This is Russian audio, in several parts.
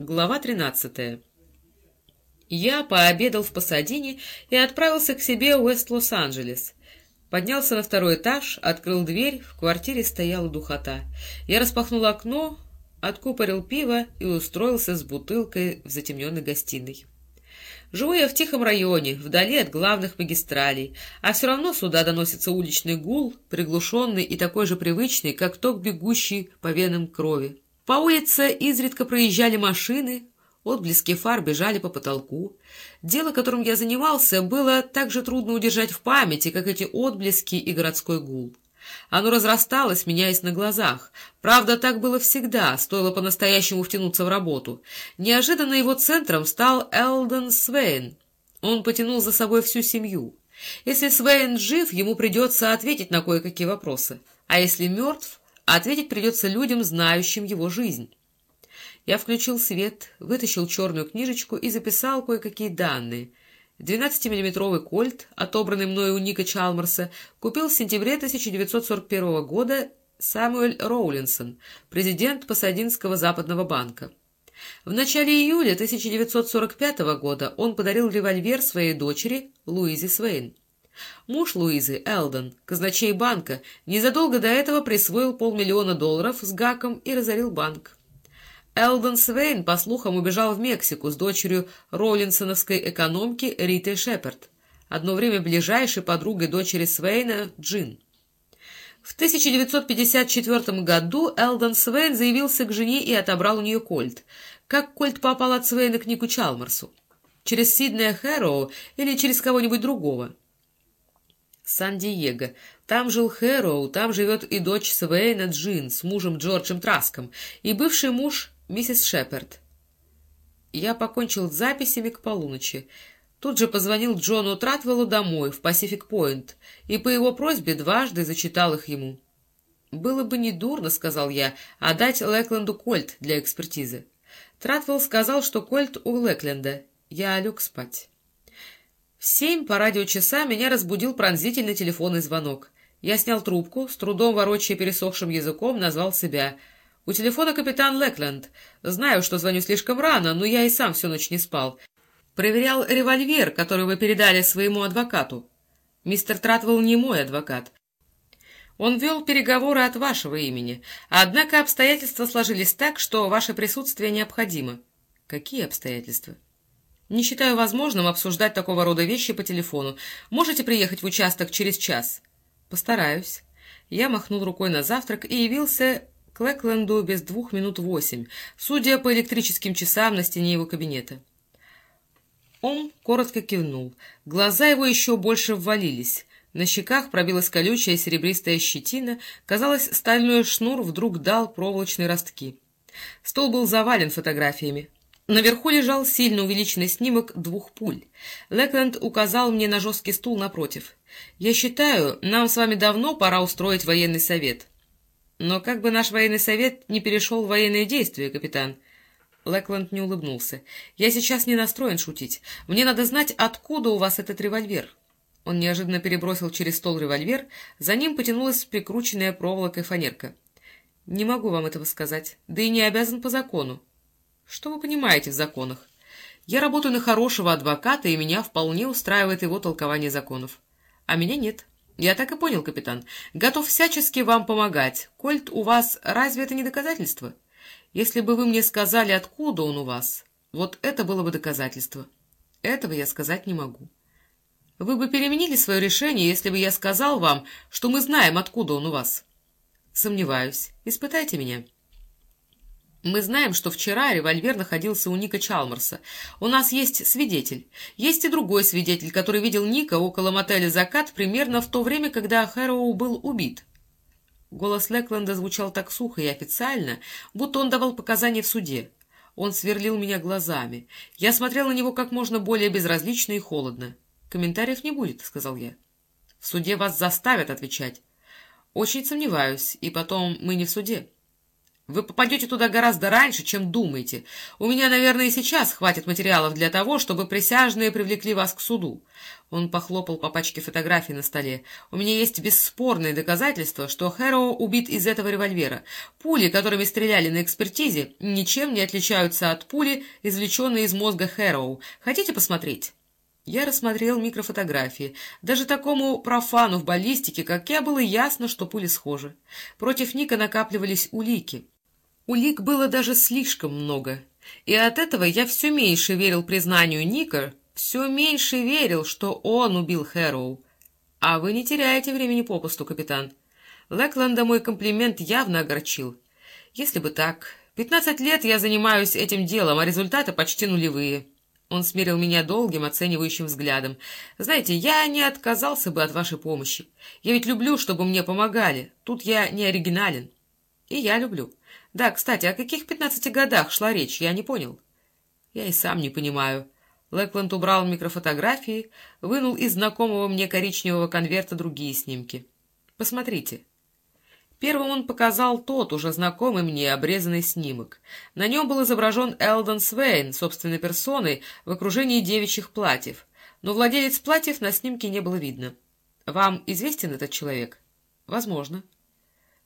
Глава 13. Я пообедал в Пасадине и отправился к себе в Уэст-Лос-Анджелес. Поднялся на второй этаж, открыл дверь, в квартире стояла духота. Я распахнул окно, откупорил пиво и устроился с бутылкой в затемненной гостиной. Живу я в тихом районе, вдали от главных магистралей, а все равно сюда доносится уличный гул, приглушенный и такой же привычный, как ток, бегущий по венам крови. По улице изредка проезжали машины, отблески фар бежали по потолку. Дело, которым я занимался, было так же трудно удержать в памяти, как эти отблески и городской гул. Оно разрасталось, меняясь на глазах. Правда, так было всегда, стоило по-настоящему втянуться в работу. Неожиданно его центром стал Элден Свейн. Он потянул за собой всю семью. Если Свейн жив, ему придется ответить на кое-какие вопросы. А если мертв, а ответить придется людям, знающим его жизнь. Я включил свет, вытащил черную книжечку и записал кое-какие данные. 12-миллиметровый кольт, отобранный мной у Ника Чалмарса, купил в сентябре 1941 года Самуэль Роулинсон, президент Пасадинского западного банка. В начале июля 1945 года он подарил револьвер своей дочери Луизе Свейн. Муж Луизы, Элден, казначей банка, незадолго до этого присвоил полмиллиона долларов с гаком и разорил банк. Элден Свейн, по слухам, убежал в Мексику с дочерью роллинсоновской экономки Ритой Шепард, одно время ближайшей подругой дочери Свейна Джин. В 1954 году Элден Свейн заявился к жене и отобрал у нее кольт. Как кольт попал от Свейна к Нику Чалмарсу? Через Сиднея Хэроу или через кого-нибудь другого? Сан-Диего. Там жил Хэроу, там живет и дочь Свейна Джин с мужем Джорджем Траском, и бывший муж миссис Шепард. Я покончил с записями к полуночи. Тут же позвонил Джону Тратвеллу домой, в Пасифик-Пойнт, и по его просьбе дважды зачитал их ему. «Было бы недурно, — сказал я, — отдать Лэкленду кольт для экспертизы». Тратвелл сказал, что кольт у Лэкленда. Я лег спать. В семь по радиочаса меня разбудил пронзительный телефонный звонок. Я снял трубку, с трудом ворочая пересохшим языком, назвал себя. «У телефона капитан Лэкленд. Знаю, что звоню слишком рано, но я и сам всю ночь не спал. Проверял револьвер, который вы передали своему адвокату. Мистер Тратвелл не мой адвокат. Он вел переговоры от вашего имени, однако обстоятельства сложились так, что ваше присутствие необходимо». «Какие обстоятельства?» Не считаю возможным обсуждать такого рода вещи по телефону. Можете приехать в участок через час? Постараюсь. Я махнул рукой на завтрак и явился к Лэкленду без двух минут восемь, судя по электрическим часам на стене его кабинета. Он коротко кивнул. Глаза его еще больше ввалились. На щеках пробилась колючая серебристая щетина. Казалось, стальной шнур вдруг дал проволочные ростки. Стол был завален фотографиями. Наверху лежал сильно увеличенный снимок двух пуль. Лекленд указал мне на жесткий стул напротив. «Я считаю, нам с вами давно пора устроить военный совет». «Но как бы наш военный совет не перешел в военные действия, капитан?» Лекленд не улыбнулся. «Я сейчас не настроен шутить. Мне надо знать, откуда у вас этот револьвер». Он неожиданно перебросил через стол револьвер, за ним потянулась прикрученная проволокой фанерка. «Не могу вам этого сказать, да и не обязан по закону. Что вы понимаете в законах? Я работаю на хорошего адвоката, и меня вполне устраивает его толкование законов. А меня нет. Я так и понял, капитан. Готов всячески вам помогать. Кольт у вас, разве это не доказательство? Если бы вы мне сказали, откуда он у вас, вот это было бы доказательство. Этого я сказать не могу. Вы бы переменили свое решение, если бы я сказал вам, что мы знаем, откуда он у вас. Сомневаюсь. Испытайте меня. Мы знаем, что вчера револьвер находился у Ника Чалмарса. У нас есть свидетель. Есть и другой свидетель, который видел Ника около мотеля «Закат» примерно в то время, когда Хэроу был убит. Голос Лекленда звучал так сухо и официально, будто он давал показания в суде. Он сверлил меня глазами. Я смотрел на него как можно более безразлично и холодно. «Комментариев не будет», — сказал я. «В суде вас заставят отвечать». «Очень сомневаюсь, и потом мы не в суде». Вы попадете туда гораздо раньше, чем думаете. У меня, наверное, и сейчас хватит материалов для того, чтобы присяжные привлекли вас к суду. Он похлопал по пачке фотографий на столе. У меня есть бесспорные доказательства, что Хэроу убит из этого револьвера. Пули, которыми стреляли на экспертизе, ничем не отличаются от пули, извлеченной из мозга Хэроу. Хотите посмотреть? Я рассмотрел микрофотографии. Даже такому профану в баллистике, как я, было ясно, что пули схожи. Против Ника накапливались улики. Улик было даже слишком много. И от этого я все меньше верил признанию Ника, все меньше верил, что он убил Хэроу. А вы не теряете времени попусту, капитан. Лэкленда мой комплимент явно огорчил. Если бы так... Пятнадцать лет я занимаюсь этим делом, а результаты почти нулевые. Он смерил меня долгим, оценивающим взглядом. «Знаете, я не отказался бы от вашей помощи. Я ведь люблю, чтобы мне помогали. Тут я не оригинален. И я люблю. Да, кстати, о каких пятнадцати годах шла речь, я не понял». «Я и сам не понимаю». Лэкленд убрал микрофотографии, вынул из знакомого мне коричневого конверта другие снимки. «Посмотрите». Первым он показал тот, уже знакомый мне, обрезанный снимок. На нем был изображен Элдон Свейн, собственной персоной, в окружении девичьих платьев. Но владелец платьев на снимке не было видно. «Вам известен этот человек?» «Возможно».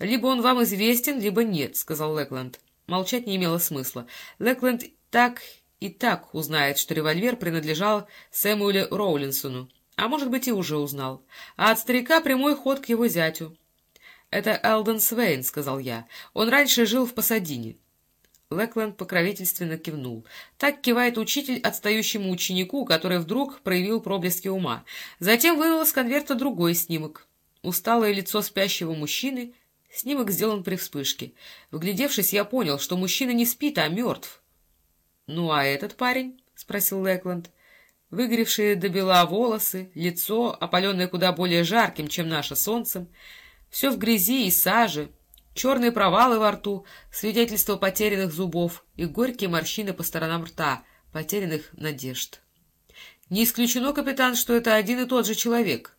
«Либо он вам известен, либо нет», — сказал Лэкленд. Молчать не имело смысла. Лэкленд так и так узнает, что револьвер принадлежал Сэмуэлю Роулинсону, а может быть и уже узнал. А от старика прямой ход к его зятю. «Это Элден Свейн», — сказал я. «Он раньше жил в Пасадине». Лэкленд покровительственно кивнул. Так кивает учитель отстающему ученику, который вдруг проявил проблески ума. Затем вынул из конверта другой снимок. Усталое лицо спящего мужчины. Снимок сделан при вспышке. Вглядевшись, я понял, что мужчина не спит, а мертв. — Ну, а этот парень? — спросил Лэкленд. Выгоревшие до бела волосы, лицо, опаленное куда более жарким, чем наше солнцем — все в грязи и саже, черные провалы во рту, свидетельство потерянных зубов и горькие морщины по сторонам рта, потерянных надежд. Не исключено, капитан, что это один и тот же человек.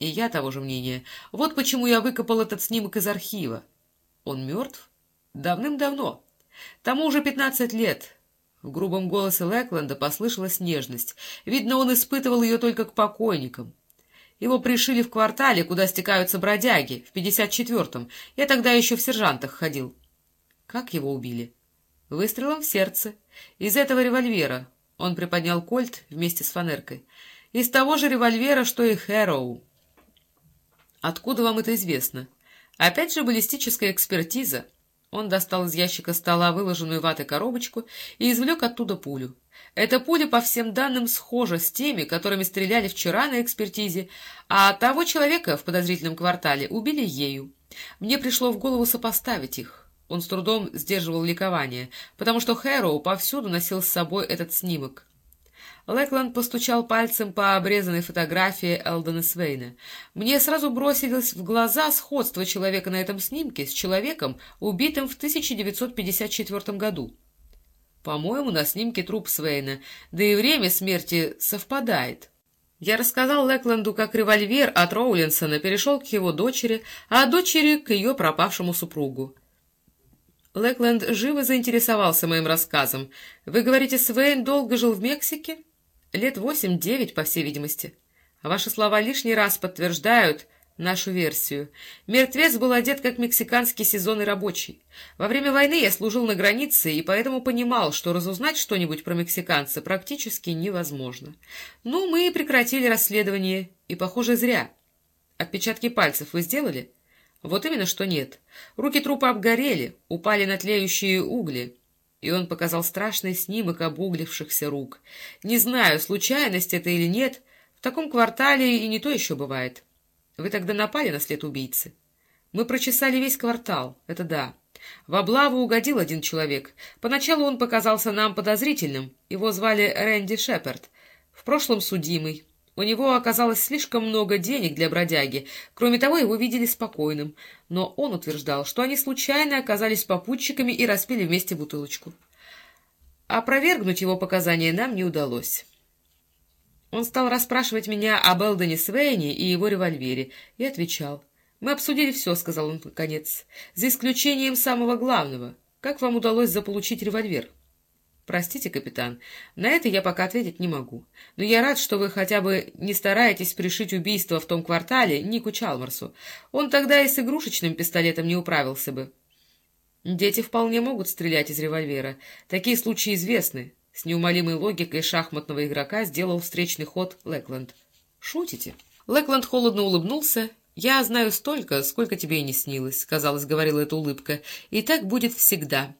И я того же мнения. Вот почему я выкопал этот снимок из архива. Он мертв? Давным-давно. Тому уже пятнадцать лет. В грубом голосе Лэкленда послышалась нежность. Видно, он испытывал ее только к покойникам. Его пришили в квартале, куда стекаются бродяги, в 54-м. Я тогда еще в сержантах ходил. Как его убили? Выстрелом в сердце. Из этого револьвера. Он приподнял кольт вместе с фанеркой. Из того же револьвера, что и Хэроу. Откуда вам это известно? Опять же баллистическая экспертиза. Он достал из ящика стола выложенную ватой коробочку и извлек оттуда пулю. Эта пуля, по всем данным, схожа с теми, которыми стреляли вчера на экспертизе, а того человека в подозрительном квартале убили ею. Мне пришло в голову сопоставить их. Он с трудом сдерживал ликование, потому что Хэроу повсюду носил с собой этот снимок. Лэкланд постучал пальцем по обрезанной фотографии Элдона Свейна. Мне сразу бросилось в глаза сходство человека на этом снимке с человеком, убитым в 1954 году. По-моему, на снимке труп Свейна, да и время смерти совпадает. Я рассказал Лэкленду, как револьвер от Роулинсона перешел к его дочери, а дочери к ее пропавшему супругу. Лэкленд живо заинтересовался моим рассказом. «Вы говорите, Свейн долго жил в Мексике?» «Лет восемь-девять, по всей видимости. Ваши слова лишний раз подтверждают, нашу версию. Мертвец был одет как мексиканский сезонный рабочий. Во время войны я служил на границе и поэтому понимал, что разузнать что-нибудь про мексиканца практически невозможно. Ну, мы прекратили расследование, и, похоже, зря. Отпечатки пальцев вы сделали? Вот именно что нет. Руки трупа обгорели, упали на тлеющие угли. И он показал страшный снимок обуглившихся рук. Не знаю, случайность это или нет, в таком квартале и не то еще бывает. Вы тогда напали на след убийцы? Мы прочесали весь квартал, это да. В облаву угодил один человек. Поначалу он показался нам подозрительным. Его звали Рэнди Шепард. В прошлом судимый. У него оказалось слишком много денег для бродяги. Кроме того, его видели спокойным. Но он утверждал, что они случайно оказались попутчиками и распили вместе бутылочку. Опровергнуть его показания нам не удалось. Он стал расспрашивать меня об Элдоне Свейне и его револьвере, и отвечал. Мы обсудили все, — сказал он наконец, — за исключением самого главного. Как вам удалось заполучить револьвер? — Простите, капитан, на это я пока ответить не могу. Но я рад, что вы хотя бы не стараетесь пришить убийство в том квартале Нику Чалмарсу. Он тогда и с игрушечным пистолетом не управился бы. Дети вполне могут стрелять из револьвера. Такие случаи известны. С неумолимой логикой шахматного игрока сделал встречный ход Лэкленд. «Шутите?» Лэкленд холодно улыбнулся. «Я знаю столько, сколько тебе и не снилось», — казалось, говорила эта улыбка. «И так будет всегда.